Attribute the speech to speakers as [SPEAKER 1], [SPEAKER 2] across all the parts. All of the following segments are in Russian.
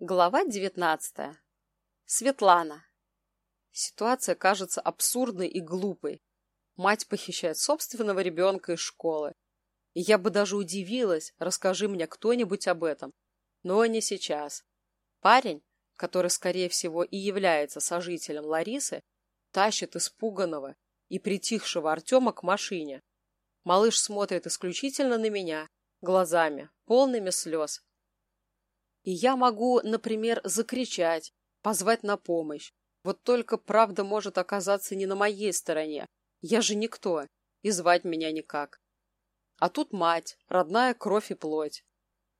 [SPEAKER 1] Глава девятнадцатая. Светлана. Ситуация кажется абсурдной и глупой. Мать похищает собственного ребенка из школы. И я бы даже удивилась, расскажи мне кто-нибудь об этом. Но не сейчас. Парень, который, скорее всего, и является сожителем Ларисы, тащит испуганного и притихшего Артема к машине. Малыш смотрит исключительно на меня, глазами, полными слез, и я могу, например, закричать, позвать на помощь. Вот только правда может оказаться не на моей стороне. Я же никто, и звать меня никак. А тут мать, родная кровь и плоть.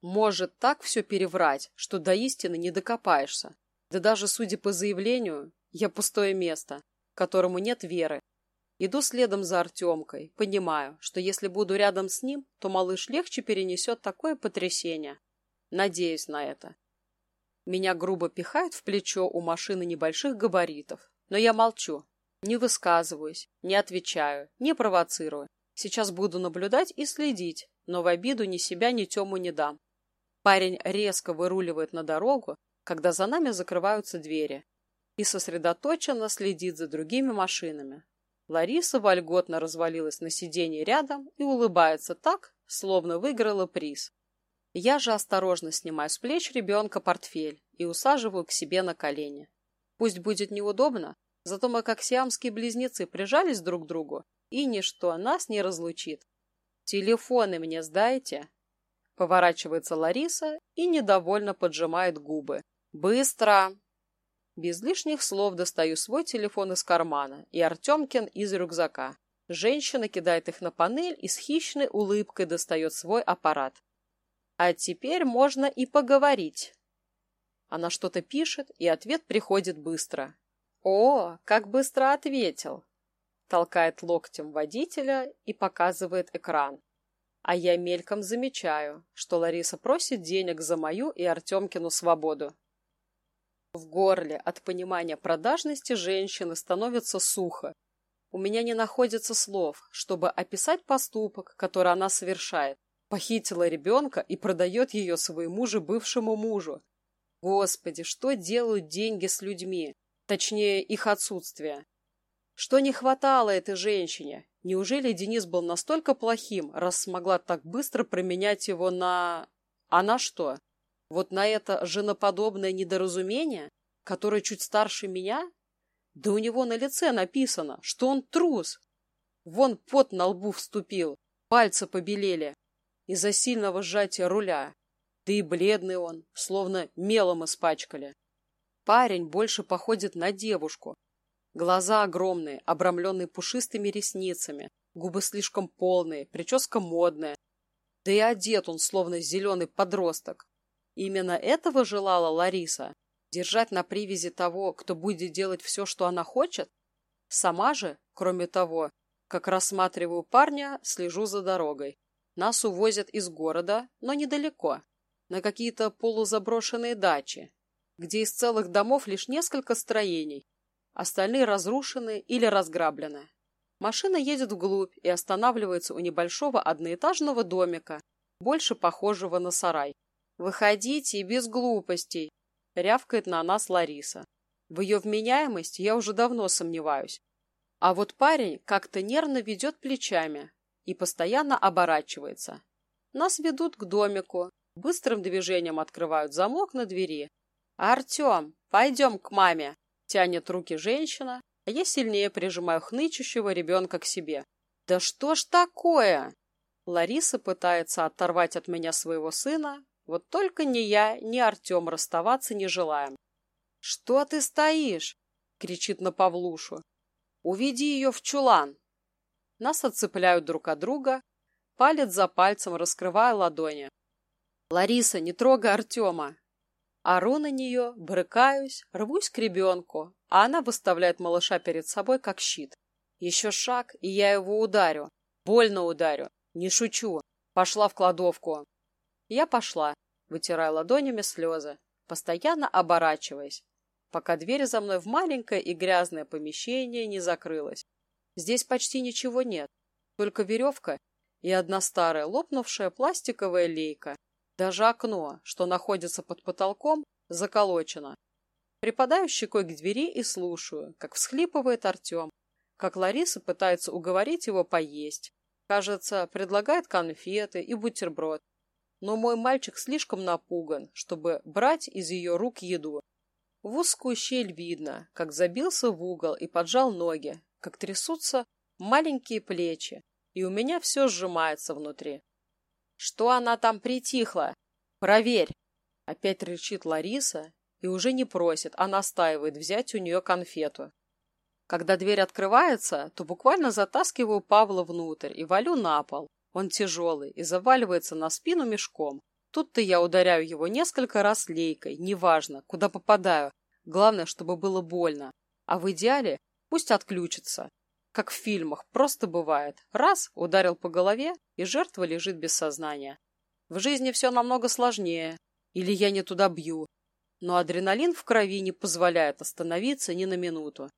[SPEAKER 1] Может так все переврать, что до истины не докопаешься. Да даже, судя по заявлению, я пустое место, которому нет веры. Иду следом за Артемкой, понимаю, что если буду рядом с ним, то малыш легче перенесет такое потрясение. Надеюсь на это. Меня грубо пихают в плечо у машины небольших габаритов, но я молчу, не высказываюсь, не отвечаю, не провоцирую. Сейчас буду наблюдать и следить, но в обиду ни себя, ни Тему не дам. Парень резко выруливает на дорогу, когда за нами закрываются двери, и сосредоточенно следит за другими машинами. Лариса вольготно развалилась на сиденье рядом и улыбается так, словно выиграла приз. Я же осторожно снимаю с плеч ребенка портфель и усаживаю к себе на колени. Пусть будет неудобно, зато мы как сиамские близнецы прижались друг к другу, и ничто нас не разлучит. «Телефоны мне сдайте!» Поворачивается Лариса и недовольно поджимает губы. «Быстро!» Без лишних слов достаю свой телефон из кармана и Артемкин из рюкзака. Женщина кидает их на панель и с хищной улыбкой достает свой аппарат. А теперь можно и поговорить. Она что-то пишет, и ответ приходит быстро. О, как быстро ответил! Толкает локтем водителя и показывает экран. А я мельком замечаю, что Лариса просит денег за мою и Артемкину свободу. В горле от понимания продажности женщины становится сухо. У меня не находится слов, чтобы описать поступок, который она совершает. Похитила ребенка и продает ее своему же бывшему мужу. Господи, что делают деньги с людьми? Точнее, их отсутствие. Что не хватало этой женщине? Неужели Денис был настолько плохим, раз смогла так быстро променять его на... А на что? Вот на это женоподобное недоразумение, которое чуть старше меня? Да у него на лице написано, что он трус. Вон пот на лбу вступил, пальцы побелели из-за сильного сжатия руля. Да и бледный он, словно мелом испачкали. Парень больше походит на девушку. Глаза огромные, обрамленные пушистыми ресницами, губы слишком полные, прическа модная. Да и одет он, словно зеленый подросток. Именно этого желала Лариса? Держать на привязи того, кто будет делать все, что она хочет? Сама же, кроме того, как рассматриваю парня, слежу за дорогой. Нас увозят из города, но недалеко, на какие-то полузаброшенные дачи, где из целых домов лишь несколько строений, остальные разрушены или разграблены. Машина едет вглубь и останавливается у небольшого одноэтажного домика, больше похожего на сарай. «Выходите без глупостей!» — рявкает на нас Лариса. В ее вменяемости я уже давно сомневаюсь. А вот парень как-то нервно ведет плечами, и постоянно оборачивается. Нас ведут к домику, быстрым движением открывают замок на двери. «Артем, пойдем к маме!» Тянет руки женщина, а я сильнее прижимаю хнычущего ребенка к себе. «Да что ж такое?» Лариса пытается оторвать от меня своего сына, вот только ни я, ни Артем расставаться не желаем. «Что ты стоишь?» — кричит на Павлушу. «Уведи ее в чулан!» Нас отцепляют друг от друга, палец за пальцем раскрывая ладони. «Лариса, не трогай Артема!» Ору на нее, брыкаюсь, рвусь к ребенку, а она выставляет малыша перед собой как щит. Еще шаг, и я его ударю. Больно ударю. Не шучу. Пошла в кладовку. Я пошла, вытирая ладонями слезы, постоянно оборачиваясь, пока дверь за мной в маленькое и грязное помещение не закрылась. Здесь почти ничего нет, только веревка и одна старая лопнувшая пластиковая лейка. Даже окно, что находится под потолком, заколочено. Припадаю щекой к двери и слушаю, как всхлипывает Артем, как Лариса пытается уговорить его поесть. Кажется, предлагает конфеты и бутерброд. Но мой мальчик слишком напуган, чтобы брать из ее рук еду. В узкую щель видно, как забился в угол и поджал ноги, как трясутся маленькие плечи, и у меня все сжимается внутри. Что она там притихла? Проверь! Опять рычит Лариса и уже не просит, а настаивает взять у нее конфету. Когда дверь открывается, то буквально затаскиваю Павла внутрь и валю на пол. Он тяжелый и заваливается на спину мешком. Тут-то я ударяю его несколько раз лейкой, неважно, куда попадаю. Главное, чтобы было больно. А в идеале пусть отключится. Как в фильмах, просто бывает. Раз, ударил по голове, и жертва лежит без сознания. В жизни все намного сложнее. Или я не туда бью. Но адреналин в крови не позволяет остановиться ни на минуту.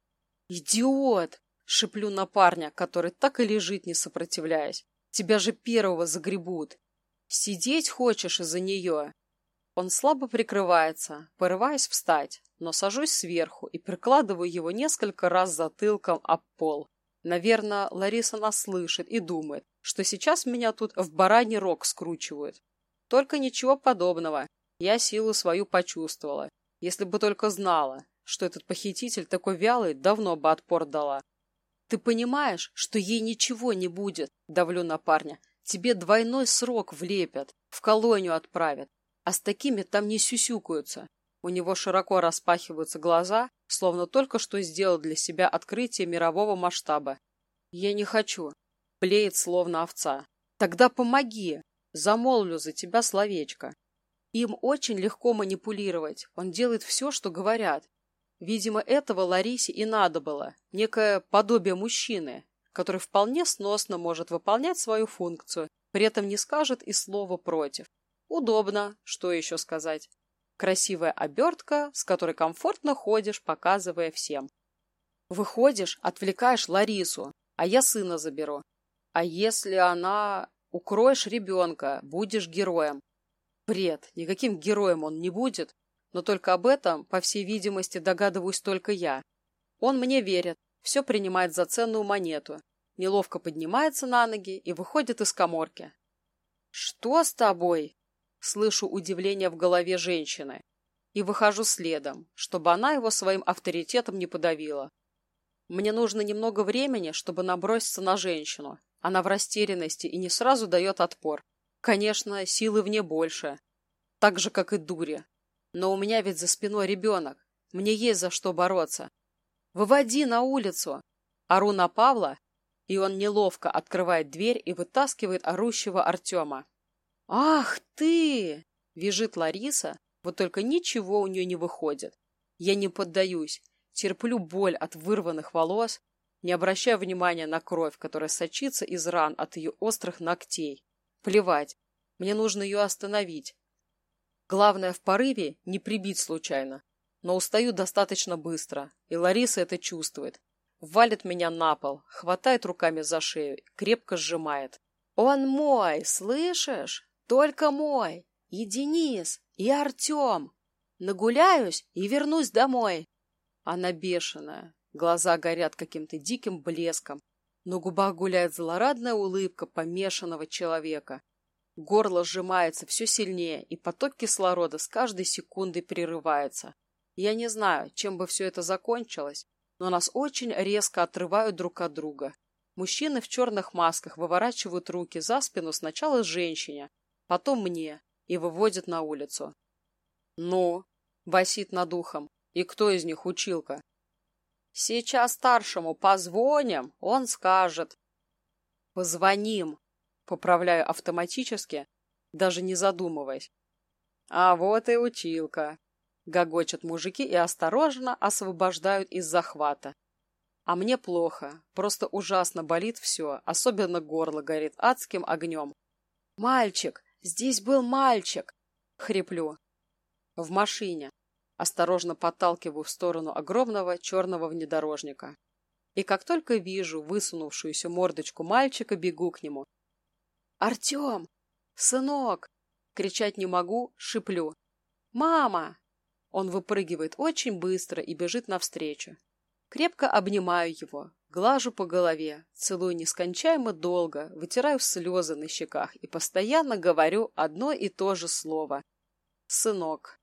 [SPEAKER 1] «Идиот!» — шиплю на парня, который так и лежит, не сопротивляясь. «Тебя же первого загребут. Сидеть хочешь из-за нее?» Он слабо прикрывается, порываясь встать, но сажусь сверху и прикладываю его несколько раз затылком об пол. Наверное, Лариса нас слышит и думает, что сейчас меня тут в бараний рог скручивают. Только ничего подобного. Я силу свою почувствовала. Если бы только знала, что этот похититель такой вялый, давно бы отпор дала. Ты понимаешь, что ей ничего не будет, давлю на парня. Тебе двойной срок влепят, в колонию отправят. А с такими там не сюсюкаются. У него широко распахиваются глаза, словно только что сделал для себя открытие мирового масштаба. Я не хочу. Блеет, словно овца. Тогда помоги. Замолвлю за тебя словечко. Им очень легко манипулировать. Он делает все, что говорят. Видимо, этого Ларисе и надо было. Некое подобие мужчины, который вполне сносно может выполнять свою функцию, при этом не скажет и слова против. Удобно, что еще сказать. Красивая обертка, с которой комфортно ходишь, показывая всем. Выходишь, отвлекаешь Ларису, а я сына заберу. А если она... Укроешь ребенка, будешь героем. Бред, никаким героем он не будет, но только об этом, по всей видимости, догадываюсь только я. Он мне верит, все принимает за ценную монету, неловко поднимается на ноги и выходит из коморки. «Что с тобой?» Слышу удивление в голове женщины и выхожу следом, чтобы она его своим авторитетом не подавила. Мне нужно немного времени, чтобы наброситься на женщину. Она в растерянности и не сразу дает отпор. Конечно, силы в ней больше. Так же, как и дури. Но у меня ведь за спиной ребенок. Мне есть за что бороться. Выводи на улицу. Ору на Павла, и он неловко открывает дверь и вытаскивает орущего Артема. «Ах ты!» — вяжет Лариса, вот только ничего у нее не выходит. Я не поддаюсь, терплю боль от вырванных волос, не обращая внимания на кровь, которая сочится из ран от ее острых ногтей. Плевать, мне нужно ее остановить. Главное в порыве не прибить случайно. Но устаю достаточно быстро, и Лариса это чувствует. Валит меня на пол, хватает руками за шею, крепко сжимает. «Он мой, слышишь? Только мой, и Денис, и Артем. Нагуляюсь и вернусь домой. Она бешеная, глаза горят каким-то диким блеском, на губах гуляет злорадная улыбка помешанного человека. Горло сжимается все сильнее, и поток кислорода с каждой секундой прерывается. Я не знаю, чем бы все это закончилось, но нас очень резко отрывают друг от друга. Мужчины в черных масках выворачивают руки за спину сначала женщине, потом мне и выводит на улицу. «Ну?» — басит над ухом. «И кто из них училка?» «Сейчас старшему позвоним, он скажет». «Позвоним», — поправляю автоматически, даже не задумываясь. «А вот и училка», — гогочат мужики и осторожно освобождают из захвата. А мне плохо, просто ужасно болит все, особенно горло горит адским огнем. «Мальчик, Здесь был мальчик!» — хриплю. В машине. Осторожно подталкиваю в сторону огромного черного внедорожника. И как только вижу высунувшуюся мордочку мальчика, бегу к нему. «Артем! Сынок!» — Кричать не могу, шиплю. «Мама!» Он выпрыгивает очень быстро и бежит навстречу. Крепко обнимаю его, глажу по голове, целую нескончаемо долго, вытираю слезы на щеках и постоянно говорю одно и то же слово. «Сынок».